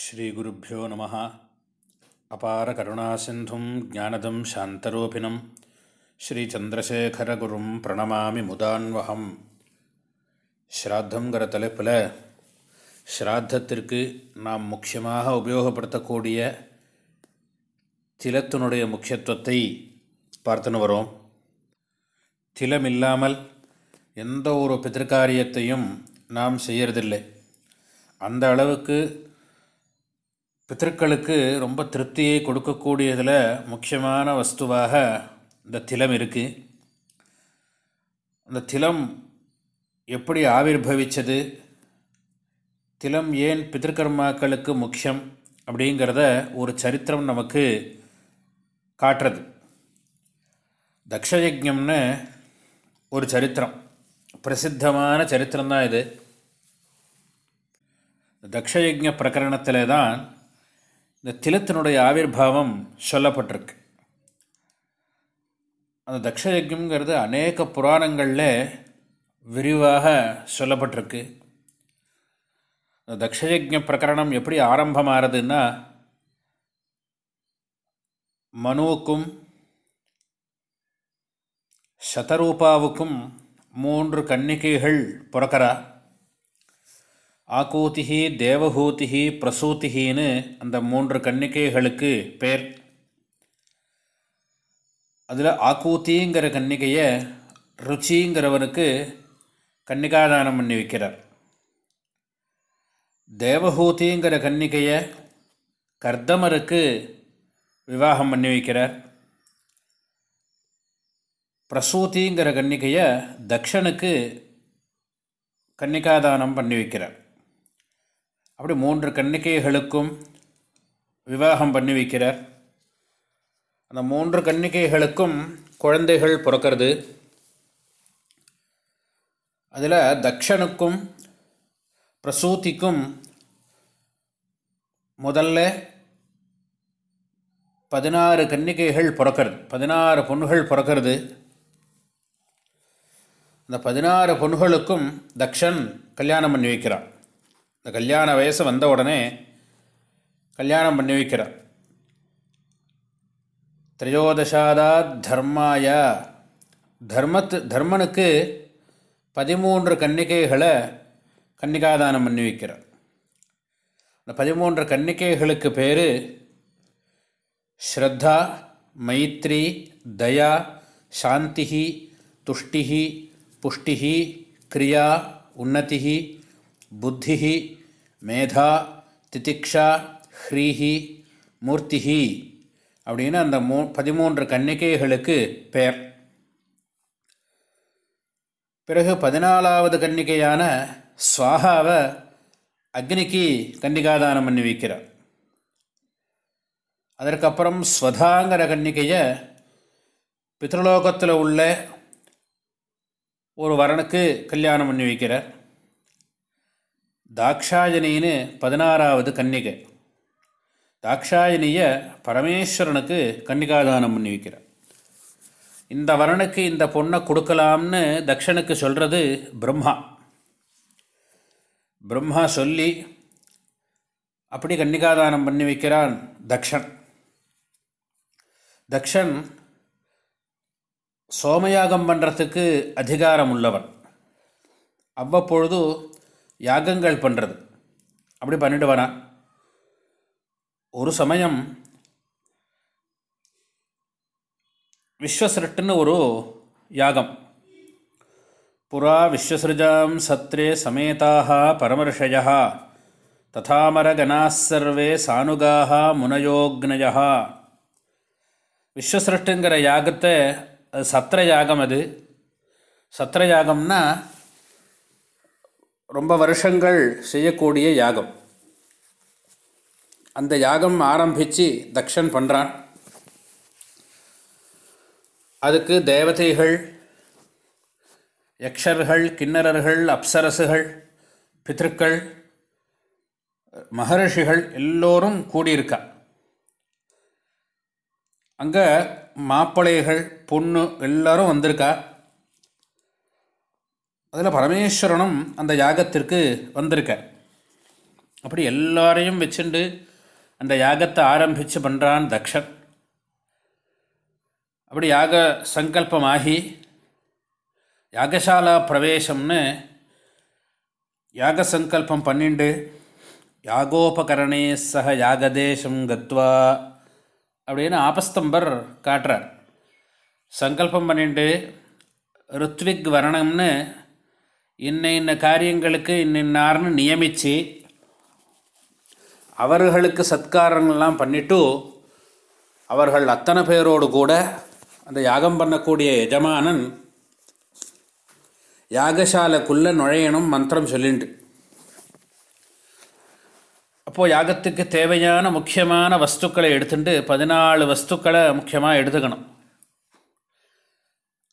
ஸ்ரீகுருப்போ நம அபார கருணாசிந்தும் ஜானதம் சாந்தரூபிணம். ஸ்ரீச்சந்திரசேகரகுரும் பிரணமாமி முதான்வகம் ஸ்ராத்தங்கிற தலைப்பில் ஸ்ராத்தத்திற்கு நாம் முக்கியமாக உபயோகப்படுத்தக்கூடிய திலத்தினுடைய முக்கியத்துவத்தை பார்த்துன்னு வரோம். திலம் இல்லாமல் எந்த ஒரு பிதிர்காரியத்தையும் நாம் செய்யறதில்லை. அந்த அளவுக்கு பித்தர்களுக்கு ரொம்ப திருப்தியை கொடுக்கக்கூடியதில் முக்கியமான வஸ்துவாக இந்த திலம் இருக்குது அந்த திலம் எப்படி ஆவிர்வவிச்சது? திலம் ஏன் பித்திருக்கர்மாக்களுக்கு முக்கியம் அப்படிங்கிறத ஒரு சரித்திரம் நமக்கு காட்டுறது. தக்ஷயஜம்னு ஒரு சரித்திரம். பிரசித்தமான சரித்திரம் தான் இது. தக்ஷயஜ பிரகரணத்தில் தான் இந்த திலத்தினுடைய ஆவிர்வாவம் சொல்லப்பட்டிருக்கு. அந்த தக்ஷயஜம்ங்கிறது அநேக புராணங்களில் விரிவாக சொல்லப்பட்டிருக்கு. அந்த தக்ஷயஜ பிரகரணம் எப்படி ஆரம்பமாகிறதுன்னா மனுவுக்கும் சதரூபாவுக்கும் மூன்று கன்னிகைகள் பிறக்கிறா ஆக்கூதிகி தேவஹூதிகி பிரசூதிகின்னு அந்த மூன்று கன்னிகைகளுக்கு பேர். அதில் ஆக்கூத்திங்கிற கன்னிகையை ருச்சிங்கிறவனுக்கு கன்னிகாதானம் பண்ணி வைக்கிறார். தேவஹூதிங்கிற கன்னிகையை கர்தமருக்கு விவாகம் பண்ணி வைக்கிறார். பிரசூதிங்கிற கன்னிகையை தக்ஷனுக்கு கன்னிகாதானம் பண்ணி வைக்கிறார். அப்படி மூன்று கன்னிகைகளுக்கும் விவாகம் பண்ணி வைக்கிறார். அந்த மூன்று கன்னிகைகளுக்கும் குழந்தைகள் பிறக்கிறது. அதில் தக்ஷனுக்கும் பிரசூதிக்கும் முதல்ல பதினாறு கன்னிகைகள் பிறக்கிறது. பதினாறு பொண்ணுகள் பிறக்கிறது. அந்த பதினாறு பொண்ணுகளுக்கும் தக்ஷன் கல்யாணம் பண்ணி வைக்கிறான். இந்த கல்யாண வயசு வந்த உடனே கல்யாணம் பண்ணி வைக்கிறார். திரையோதசாதா தர்மாய. தர்மத்து தர்மனுக்கு பதிமூன்று கன்னிகைகளை கன்னிகாதானம் பண்ணி வைக்கிறார். அந்த பதிமூன்று கன்னிகைகளுக்கு பேர் ஸ்ரத்தா மைத்ரி தயா சாந்தி துஷ்டி புஷ்டி கிரியா உன்னதி புத்தி மேதா திதிக்ஷா ஹ்ரீஹி மூர்த்திஹி அப்படின்னு அந்த மூ பதிமூன்று கன்னிகைகளுக்கு பெயர். பிறகு பதினாலாவது கன்னிகையான சுவாகாவை அக்னிக்கு கன்னிகாதானம் பண்ணி வைக்கிறார். அதற்கப்புறம் ஸ்வதாங்கிற கன்னிகையை பித்ருலோகத்தில் உள்ள ஒரு வரனுக்கு கல்யாணம் பண்ணி வைக்கிறார். தாக்ஷாயனின்னு பதினாறாவது கன்னிகை. தாக்ஷாயனிய பரமேஸ்வரனுக்கு கன்னிகாதானம் பண்ணி வைக்கிறார். இந்த வரனுக்கு இந்த பொண்ணை கொடுக்கலாம்னு தக்ஷனுக்கு சொல்கிறது பிரம்மா. பிரம்மா சொல்லி அப்படி கன்னிகாதானம் பண்ணி வைக்கிறான் தக்ஷன். தக்ஷன் சோமயாகம் பண்ணுறதுக்கு அதிகாரம் உள்ளவன். அவ்வப்பொழுது யாகங்கள் பண்ணுறது அப்படி பண்ணிட்டு வரான் ஒரு சமயம் விஸ்வசிருட்டுன்னு ஒரு யாகம். புறா விஸ்வசிருஜாம் சத்ரே சமேதாக பரமர்ஷய ததாமரகணாசர்வே சானுகாக முனயோக்னயா விஸ்வசிருஷ்டுங்கிற யாகத்தை அது சத்திர யாகம் அது. சத்திர யாகம்னா ரொம்ப வருஷங்கள் செய்யக்கூடிய யாகம். அந்த யாகம் ஆரம்பித்து தக்ஷன் பண்ணுறான் அதுக்கு தேவதைகள் யக்ஷர்கள் கிண்ணறர்கள் அப்சரசுகள் பித்ருக்கள் மகரிஷிகள் எல்லோரும் கூடியிருக்கா. அங்கே மாப்பிள்ளைகள் பொண்ணு எல்லோரும் வந்திருக்கா. அதில் பரமேஸ்வரனும் அந்த யாகத்திற்கு வந்திருக்க அப்படி எல்லாரையும் வச்சுண்டு அந்த யாகத்தை ஆரம்பித்து பண்ணுறான் தக்ஷன். அப்படி யாக சங்கல்பமாகி யாகசாலா பிரவேசம்னு யாக சங்கல்பம் பண்ணிண்டு யாகோபகரணே சக யாகதேசம் கத்வா அப்படின்னு ஆபஸ்தம்பர் காட்டுறார். சங்கல்பம் பண்ணிண்டு ருத்விக் வரணம்னு இன்ன இன்ன காரியங்களுக்கு இன்னின்னார்னு நியமித்து அவர்களுக்கு சத்காரங்கள்லாம் பண்ணிவிட்டு அவர்கள் அத்தனை பேரோடு கூட அந்த யாகம் பண்ணக்கூடிய எஜமானன் யாகசாலைக்குள்ளே நுழையணும் மந்திரம் சொல்லிண்டு. அப்போது யாகத்துக்கு தேவையான முக்கியமான வஸ்துக்களை எடுத்துட்டு பதினாலு வஸ்துக்களை முக்கியமாக எடுத்துக்கணும்.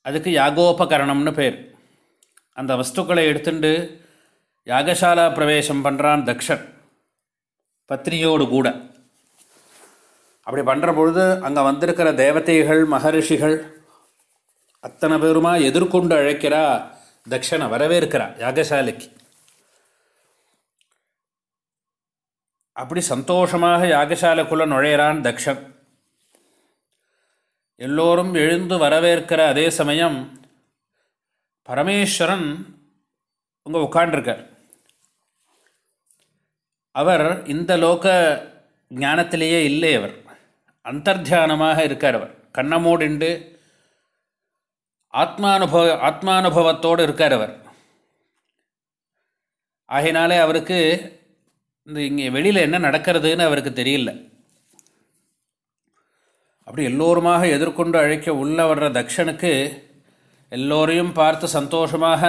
அதுக்கு யாகோபகரணம்னு பேர். அந்த வஸ்துக்களை எடுத்துட்டு யாகசாலா பிரவேசம் பண்ணுறான் தக்ஷன் பத்னியோடு கூட. அப்படி பண்ணுற பொழுது அங்கே வந்திருக்கிற தேவதைகள் மகரிஷிகள் அத்தனை பேருமா எதிர்கொண்டு அழைக்கிறா தக்ஷனை வரவேற்கிறா யாகசாலைக்கு. அப்படி சந்தோஷமாக யாகசாலைக்குள்ளே நுழையிறான் தக்ஷன். எல்லோரும் எழுந்து வரவேற்கிற அதே சமயம் பரமேஸ்வரன் அங்கே உட்காண்டிருக்கார் அவர் இந்த லோக ஞானத்திலேயே இல்லை அவர். அந்தர்தியானமாக இருக்கார் அவர். கண்ணமூடிண்டு ஆத்மானுபவ ஆத்மானுபவத்தோடு இருக்கார் அவர். ஆகையினாலே அவருக்கு இந்த இங்கே வெளியில் என்ன நடக்கிறதுன்னு அவருக்கு தெரியல. அப்படி எல்லோருமாக எதிர்கொண்டு அழைக்க உள்ள வர்ற தக்ஷனுக்கு எல்லோரையும் பார்த்து சந்தோஷமாக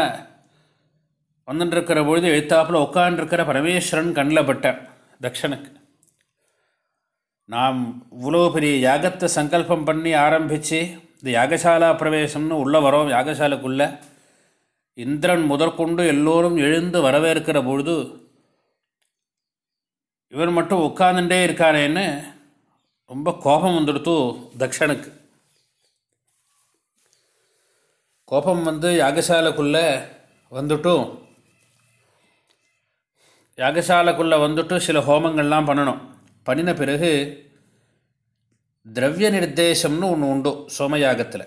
வந்துட்டுருக்கிற பொழுது எழுத்தாப்பில் உட்காண்டிருக்கிற பரமேஸ்வரன் கண்ணில் பட்டார் தக்ஷனுக்கு. நாம் இவ்வளோ பெரிய யாகத்தை சங்கல்பம் பண்ணி ஆரம்பித்து இந்த யாகசாலா பிரவேசம்னு உள்ளே வரோம் யாகசாலைக்குள்ளே இந்திரன் முதற்கொண்டு எல்லோரும் எழுந்து வரவேற்கிற பொழுது இவர் மட்டும் உட்காந்துட்டே இருக்காரேன்னு ரொம்ப கோபம் வந்துடுத்து தக்ஷனுக்கு. கோபம் வந்து யாகசாலைக்குள்ளே வந்துட்டும் யாகசாலைக்குள்ளே வந்துட்டு சில ஹோமங்கள்லாம் பண்ணணும். பண்ணின பிறகு திரவிய நிர்தேசம்னு ஒன்று உண்டு சோமயாகத்தில்.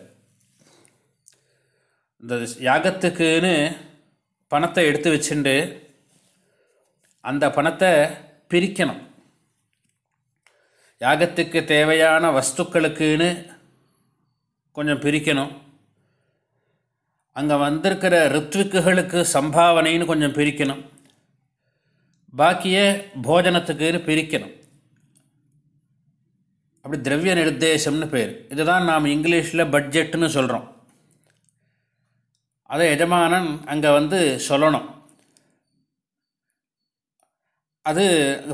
இந்த யாகத்துக்குன்னு பணத்தை எடுத்து வச்சுட்டு அந்த பணத்தை பிரிக்கணும். யாகத்துக்கு தேவையான வஸ்துக்களுக்குன்னு கொஞ்சம் பிரிக்கணும். அங்கே வந்திருக்கிற ரித்விக்குகளுக்கு சம்பாவனைன்னு கொஞ்சம் பிரிக்கணும். பாக்கிய போஜனத்துக்குன்னு பிரிக்கணும். அப்படி திரவிய நிர்தேசம்னு பேர். இதுதான் நாம் இங்கிலீஷில் பட்ஜெட்டுன்னு சொல்கிறோம் அதை எஜமானன் அங்கே வந்து சொல்லணும். அது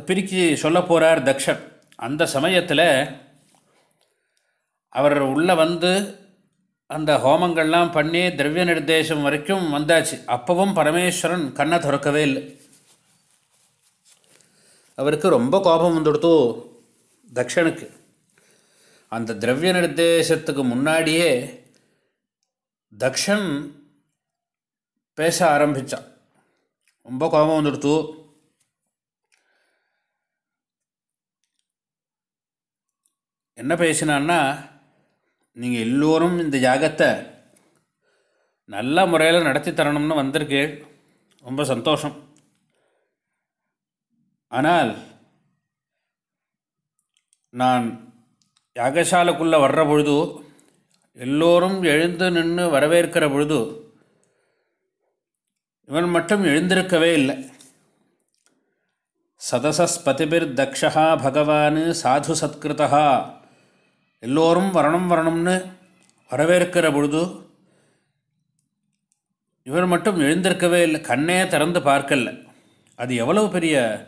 பிரிக்கி சொல்ல போகிறார் தக்ஷன். அந்த சமயத்தில் அவர் உள்ளே வந்து அந்த ஹோமங்கள்லாம் பண்ணி திரவிய நிர்தேசம் வரைக்கும் வந்தாச்சு. அப்பவும் பரமேஸ்வரன் கண்ணை திறக்கவே இல்லை. அவருக்கு ரொம்ப கோபம் வந்துடுத்து தக்ஷனுக்கு. அந்த திரவிய நிர்தேசத்துக்கு முன்னாடியே தக்ஷன் பேச ஆரம்பித்தான் ரொம்ப கோபம் வந்துடுத்து. என்ன பேசினான்னா நீங்கள் எல்லோரும் இந்த யாகத்தை நல்ல முறையில் நடத்தி தரணும்னு வந்திருக்கேள் ரொம்ப சந்தோஷம். ஆனால் நான் யாகசாலைக்குள்ளே வர்ற பொழுது எல்லோரும் எழுந்து நின்று வரவேற்கிற பொழுது இவன் மட்டும் எழுந்திருக்கவே இல்லை. சதசஸ்பதிபிர் தக்ஷா பகவான் சாது சத்கிருதா எல்லோரும் வரணும் வரணும்னு வரவேற்கிற பொழுது இவர் மட்டும் எழுந்திருக்கவே இல்லை கண்ணே திறந்து பார்க்கல. அது எவ்வளவு பெரிய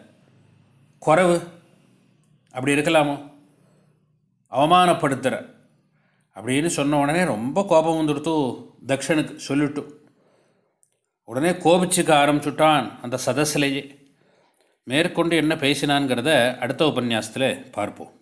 குறைவு? அப்படி இருக்கலாமோ? அவமானப்படுத்துகிற அப்படின்னு சொன்ன உடனே ரொம்ப கோபம் வந்துடுத்து தக்ஷனுக்கு சொல்லிட்டு உடனே கோபிச்சுக்க ஆரம்பிச்சுட்டான் அந்த சதஸ்லேயே மேற்கொண்டு என்ன பேசினான்ங்கிறத அடுத்த உபன்யாசத்தில் பார்ப்போம்.